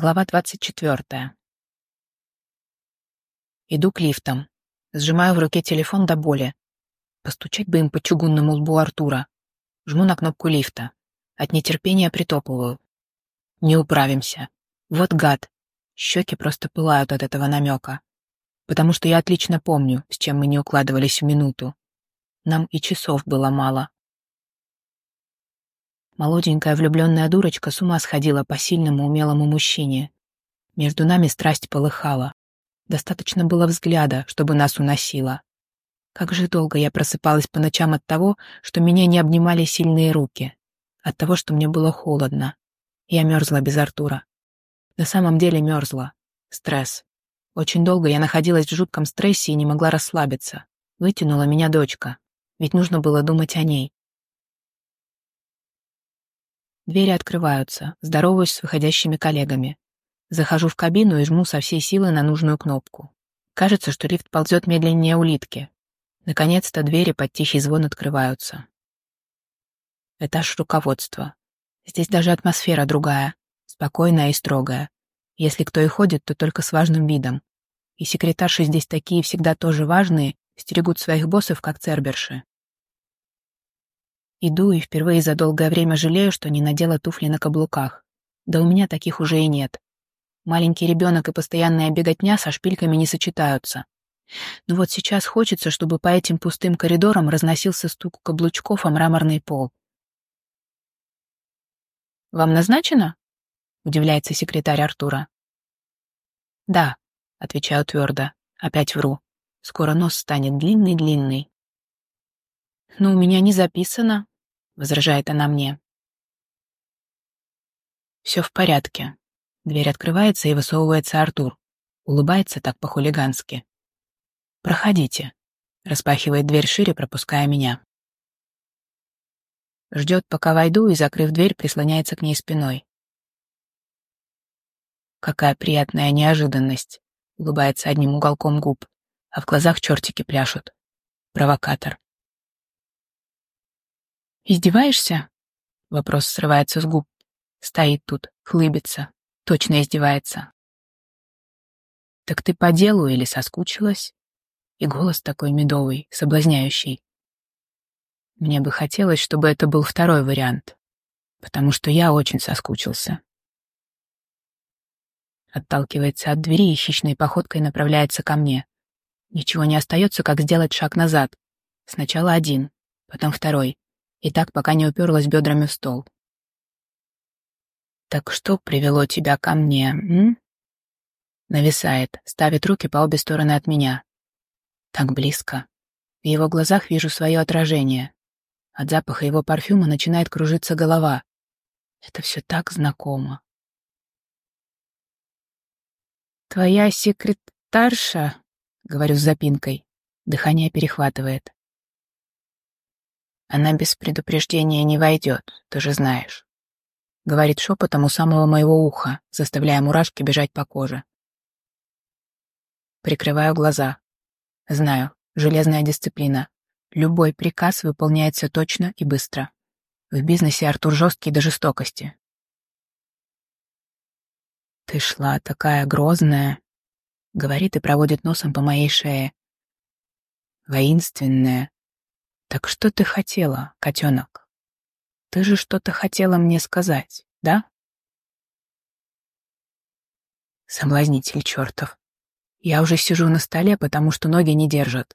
Глава 24. Иду к лифтам. Сжимаю в руке телефон до боли. Постучать бы им по чугунному лбу Артура. Жму на кнопку лифта. От нетерпения притопываю. Не управимся. Вот гад. Щеки просто пылают от этого намека. Потому что я отлично помню, с чем мы не укладывались в минуту. Нам и часов было мало. Молоденькая влюбленная дурочка с ума сходила по сильному умелому мужчине. Между нами страсть полыхала. Достаточно было взгляда, чтобы нас уносило. Как же долго я просыпалась по ночам от того, что меня не обнимали сильные руки. От того, что мне было холодно. Я мерзла без Артура. На самом деле мерзла. Стресс. Очень долго я находилась в жутком стрессе и не могла расслабиться. Вытянула меня дочка. Ведь нужно было думать о ней. Двери открываются, здороваюсь с выходящими коллегами. Захожу в кабину и жму со всей силы на нужную кнопку. Кажется, что лифт ползет медленнее улитки. Наконец-то двери под тихий звон открываются. Этаж руководства. Здесь даже атмосфера другая, спокойная и строгая. Если кто и ходит, то только с важным видом. И секретарши здесь такие всегда тоже важные, стерегут своих боссов, как церберши. Иду и впервые за долгое время жалею, что не надела туфли на каблуках. Да у меня таких уже и нет. Маленький ребенок и постоянная беготня со шпильками не сочетаются. Но вот сейчас хочется, чтобы по этим пустым коридорам разносился стук каблучков о мраморный пол. «Вам назначено?» — удивляется секретарь Артура. «Да», — отвечаю твердо, опять вру. Скоро нос станет длинный-длинный. «Но у меня не записано», — возражает она мне. Все в порядке. Дверь открывается и высовывается Артур. Улыбается так по-хулигански. «Проходите», — распахивает дверь шире, пропуская меня. Ждет, пока войду, и, закрыв дверь, прислоняется к ней спиной. Какая приятная неожиданность, улыбается одним уголком губ, а в глазах чертики пляшут. Провокатор. «Издеваешься?» Вопрос срывается с губ. Стоит тут, хлыбится. Точно издевается. «Так ты по делу или соскучилась?» И голос такой медовый, соблазняющий. Мне бы хотелось, чтобы это был второй вариант, потому что я очень соскучился. Отталкивается от двери и хищной походкой направляется ко мне. Ничего не остается, как сделать шаг назад. Сначала один, потом второй. И так, пока не уперлась бедрами в стол. «Так что привело тебя ко мне, м?» Нависает, ставит руки по обе стороны от меня. Так близко. В его глазах вижу свое отражение. От запаха его парфюма начинает кружиться голова. Это все так знакомо. «Твоя секретарша?» — говорю с запинкой. Дыхание перехватывает. Она без предупреждения не войдет, ты же знаешь. Говорит шепотом у самого моего уха, заставляя мурашки бежать по коже. Прикрываю глаза. Знаю, железная дисциплина. Любой приказ выполняется точно и быстро. В бизнесе Артур жесткий до жестокости. «Ты шла такая грозная», — говорит и проводит носом по моей шее. «Воинственная, «Так что ты хотела, котенок? Ты же что-то хотела мне сказать, да?» Соблазнитель чертов. Я уже сижу на столе, потому что ноги не держат.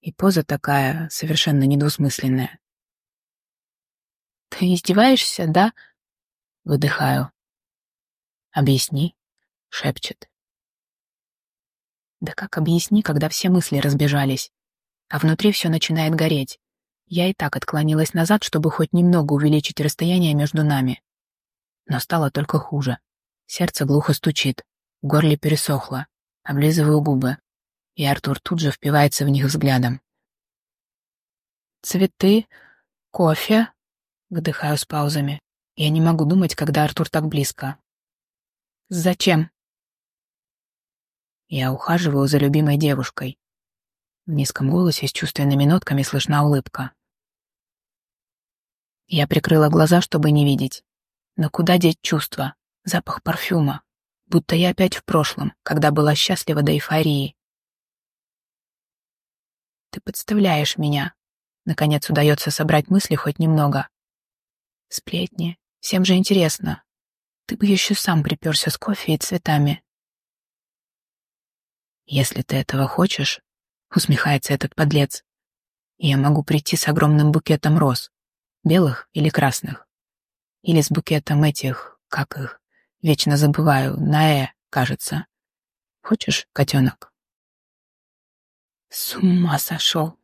И поза такая, совершенно недвусмысленная. «Ты издеваешься, да?» Выдыхаю. «Объясни», — шепчет. Да как объясни, когда все мысли разбежались, а внутри все начинает гореть? Я и так отклонилась назад, чтобы хоть немного увеличить расстояние между нами. Но стало только хуже. Сердце глухо стучит, в горле пересохло, облизываю губы, и Артур тут же впивается в них взглядом. «Цветы? Кофе?» — выдыхаю с паузами. Я не могу думать, когда Артур так близко. «Зачем?» Я ухаживаю за любимой девушкой. В низком голосе с чувственными нотками слышна улыбка. Я прикрыла глаза, чтобы не видеть. Но куда деть чувства? Запах парфюма. будто я опять в прошлом, когда была счастлива до эйфории. Ты подставляешь меня. Наконец удается собрать мысли хоть немного. Сплетни. Всем же интересно. Ты бы еще сам приперся с кофе и цветами. Если ты этого хочешь, усмехается этот подлец, я могу прийти с огромным букетом роз, белых или красных. Или с букетом этих, как их, вечно забываю, на «э», кажется. Хочешь, котенок? С ума сошел.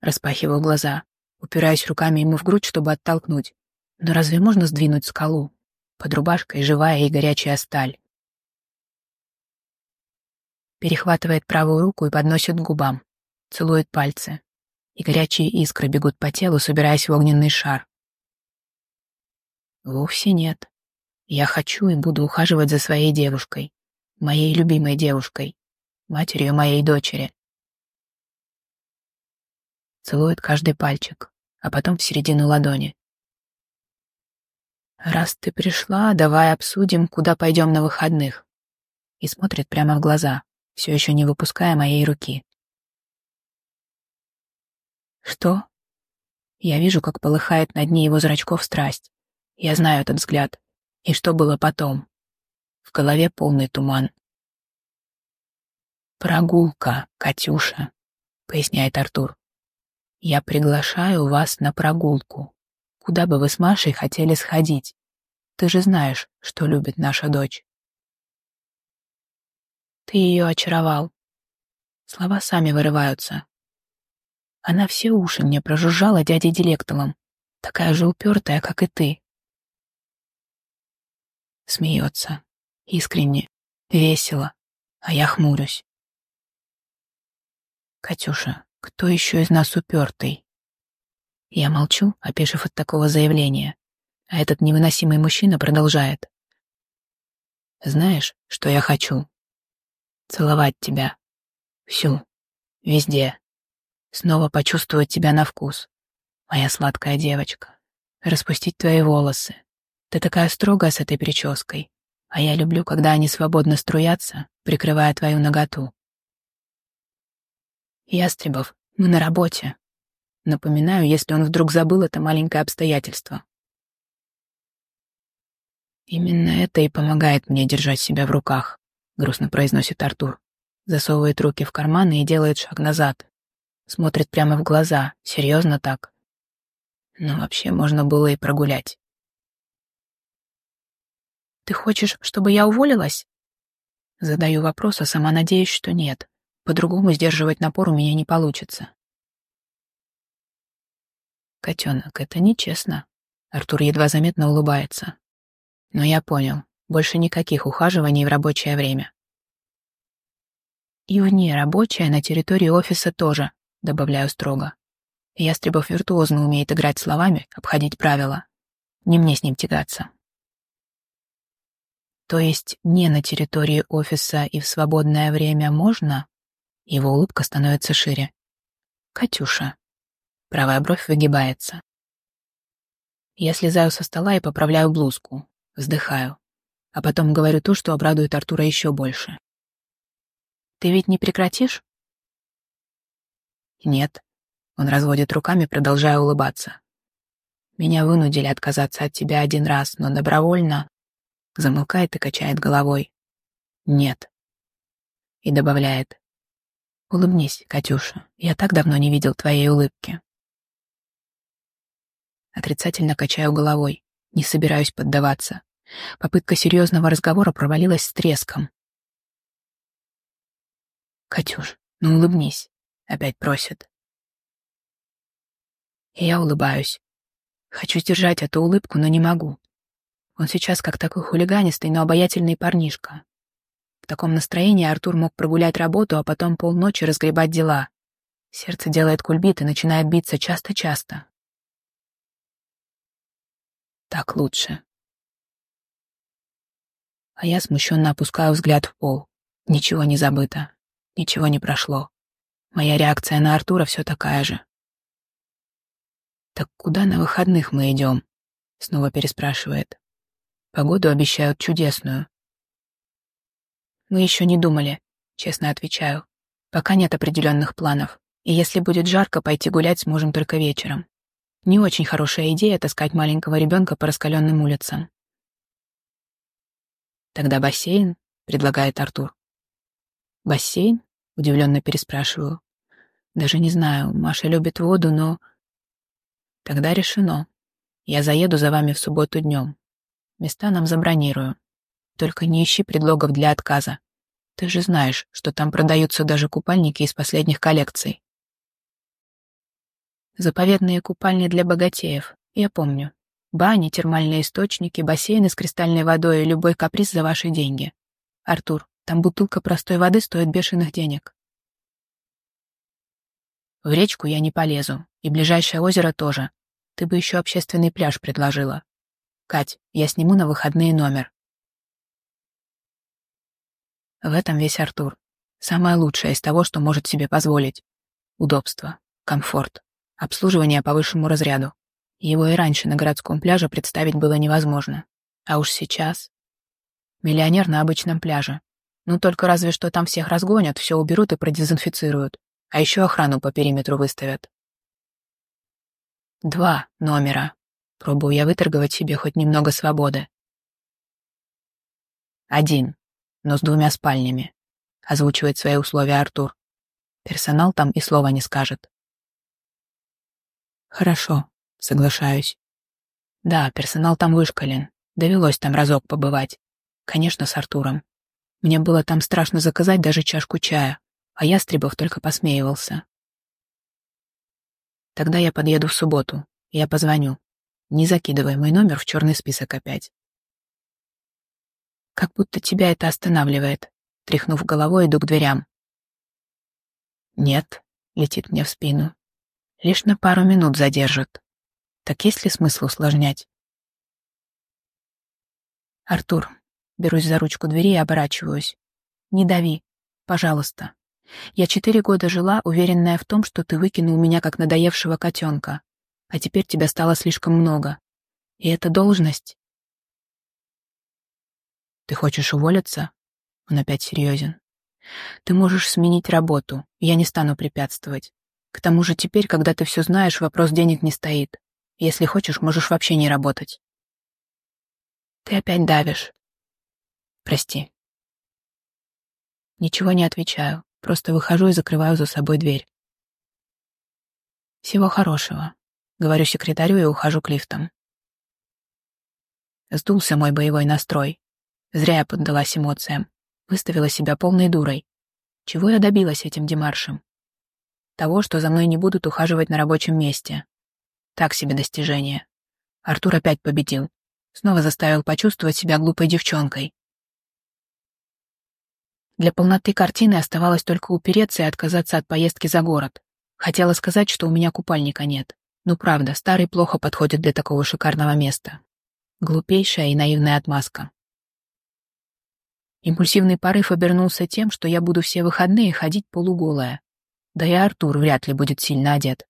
Распахиваю глаза, упираюсь руками ему в грудь, чтобы оттолкнуть. Но разве можно сдвинуть скалу? Под рубашкой живая и горячая сталь. Перехватывает правую руку и подносит к губам. Целует пальцы. И горячие искры бегут по телу, собираясь в огненный шар. Вовсе нет. Я хочу и буду ухаживать за своей девушкой. Моей любимой девушкой. Матерью моей дочери. Целует каждый пальчик, а потом в середину ладони. «Раз ты пришла, давай обсудим, куда пойдем на выходных». И смотрит прямо в глаза, все еще не выпуская моей руки. «Что?» Я вижу, как полыхает на дне его зрачков страсть. Я знаю этот взгляд. И что было потом? В голове полный туман. «Прогулка, Катюша», — поясняет Артур. «Я приглашаю вас на прогулку. Куда бы вы с Машей хотели сходить? Ты же знаешь, что любит наша дочь. Ты ее очаровал. Слова сами вырываются. Она все уши мне прожужжала дядей Дилектовым, такая же упертая, как и ты. Смеется. Искренне. Весело. А я хмурюсь. Катюша, кто еще из нас упертый? Я молчу, опешив от такого заявления, а этот невыносимый мужчина продолжает. «Знаешь, что я хочу? Целовать тебя. Всю. Везде. Снова почувствовать тебя на вкус. Моя сладкая девочка. Распустить твои волосы. Ты такая строгая с этой прической, а я люблю, когда они свободно струятся, прикрывая твою наготу. Ястребов, мы на работе, Напоминаю, если он вдруг забыл это маленькое обстоятельство. «Именно это и помогает мне держать себя в руках», — грустно произносит Артур. Засовывает руки в карманы и делает шаг назад. Смотрит прямо в глаза, серьезно так. Но вообще можно было и прогулять. «Ты хочешь, чтобы я уволилась?» Задаю вопрос, а сама надеюсь, что нет. По-другому сдерживать напор у меня не получится. «Котенок, это нечестно». Артур едва заметно улыбается. «Но я понял. Больше никаких ухаживаний в рабочее время». «И вне рабочее на территории офиса тоже», — добавляю строго. Ястребов виртуозно умеет играть словами, обходить правила. Не мне с ним тягаться. То есть не на территории офиса и в свободное время можно? Его улыбка становится шире. Катюша, Правая бровь выгибается. Я слезаю со стола и поправляю блузку. Вздыхаю. А потом говорю то, что обрадует Артура еще больше. «Ты ведь не прекратишь?» «Нет». Он разводит руками, продолжая улыбаться. «Меня вынудили отказаться от тебя один раз, но добровольно...» Замолкает и качает головой. «Нет». И добавляет. «Улыбнись, Катюша. Я так давно не видел твоей улыбки». Отрицательно качаю головой. Не собираюсь поддаваться. Попытка серьезного разговора провалилась с треском. «Катюш, ну улыбнись», — опять просит. И я улыбаюсь. Хочу сдержать эту улыбку, но не могу. Он сейчас как такой хулиганистый, но обаятельный парнишка. В таком настроении Артур мог прогулять работу, а потом полночи разгребать дела. Сердце делает кульбит и начинает биться часто-часто. Так лучше. А я смущенно опускаю взгляд в пол. Ничего не забыто. Ничего не прошло. Моя реакция на Артура все такая же. «Так куда на выходных мы идем?» Снова переспрашивает. Погоду обещают чудесную. Мы еще не думали, честно отвечаю. Пока нет определенных планов. И если будет жарко, пойти гулять сможем только вечером. Не очень хорошая идея таскать маленького ребенка по раскаленным улицам. Тогда бассейн, предлагает Артур. Бассейн? Удивленно переспрашиваю. Даже не знаю, Маша любит воду, но... Тогда решено. Я заеду за вами в субботу днем. Места нам забронирую. Только не ищи предлогов для отказа. Ты же знаешь, что там продаются даже купальники из последних коллекций. Заповедные купальни для богатеев, я помню. Бани, термальные источники, бассейны с кристальной водой и любой каприз за ваши деньги. Артур, там бутылка простой воды стоит бешеных денег. В речку я не полезу, и ближайшее озеро тоже. Ты бы еще общественный пляж предложила. Кать, я сниму на выходные номер. В этом весь Артур. Самое лучшее из того, что может себе позволить. Удобство, комфорт, обслуживание по высшему разряду. Его и раньше на городском пляже представить было невозможно. А уж сейчас... Миллионер на обычном пляже. Ну, только разве что там всех разгонят, все уберут и продезинфицируют. А еще охрану по периметру выставят. Два номера. Пробую я выторговать себе хоть немного свободы. Один но с двумя спальнями», — озвучивает свои условия Артур. Персонал там и слова не скажет. «Хорошо», — соглашаюсь. «Да, персонал там вышкален. Довелось там разок побывать. Конечно, с Артуром. Мне было там страшно заказать даже чашку чая, а Ястребов только посмеивался. Тогда я подъеду в субботу. Я позвоню. Не закидывай мой номер в черный список опять. Как будто тебя это останавливает. Тряхнув головой, иду к дверям. Нет, летит мне в спину. Лишь на пару минут задержит. Так есть ли смысл усложнять? Артур, берусь за ручку двери и оборачиваюсь. Не дави, пожалуйста. Я четыре года жила, уверенная в том, что ты выкинул меня как надоевшего котенка, а теперь тебя стало слишком много. И эта должность ты хочешь уволиться? Он опять серьезен. Ты можешь сменить работу, я не стану препятствовать. К тому же теперь, когда ты все знаешь, вопрос денег не стоит. Если хочешь, можешь вообще не работать. Ты опять давишь. Прости. Ничего не отвечаю, просто выхожу и закрываю за собой дверь. Всего хорошего. Говорю секретарю и ухожу к лифтам. Сдулся мой боевой настрой. Зря я поддалась эмоциям. Выставила себя полной дурой. Чего я добилась этим демаршем? Того, что за мной не будут ухаживать на рабочем месте. Так себе достижение. Артур опять победил. Снова заставил почувствовать себя глупой девчонкой. Для полноты картины оставалось только упереться и отказаться от поездки за город. Хотела сказать, что у меня купальника нет. Ну правда, старый плохо подходит для такого шикарного места. Глупейшая и наивная отмазка. Импульсивный порыв обернулся тем, что я буду все выходные ходить полуголая. Да и Артур вряд ли будет сильно одет.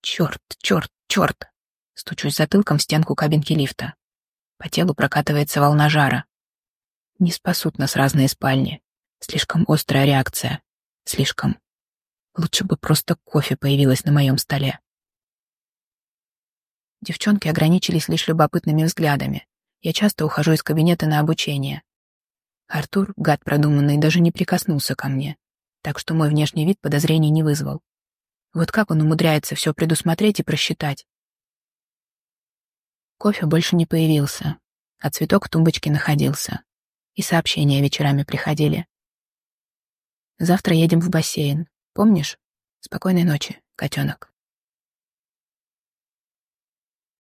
Черт, черт, черт! Стучусь затылком в стенку кабинки лифта. По телу прокатывается волна жара. Не спасут нас разные спальни. Слишком острая реакция. Слишком. Лучше бы просто кофе появилось на моем столе. Девчонки ограничились лишь любопытными взглядами. Я часто ухожу из кабинета на обучение. Артур, гад продуманный, даже не прикоснулся ко мне, так что мой внешний вид подозрений не вызвал. Вот как он умудряется все предусмотреть и просчитать? Кофе больше не появился, а цветок в тумбочке находился. И сообщения вечерами приходили. Завтра едем в бассейн. Помнишь? Спокойной ночи, котенок.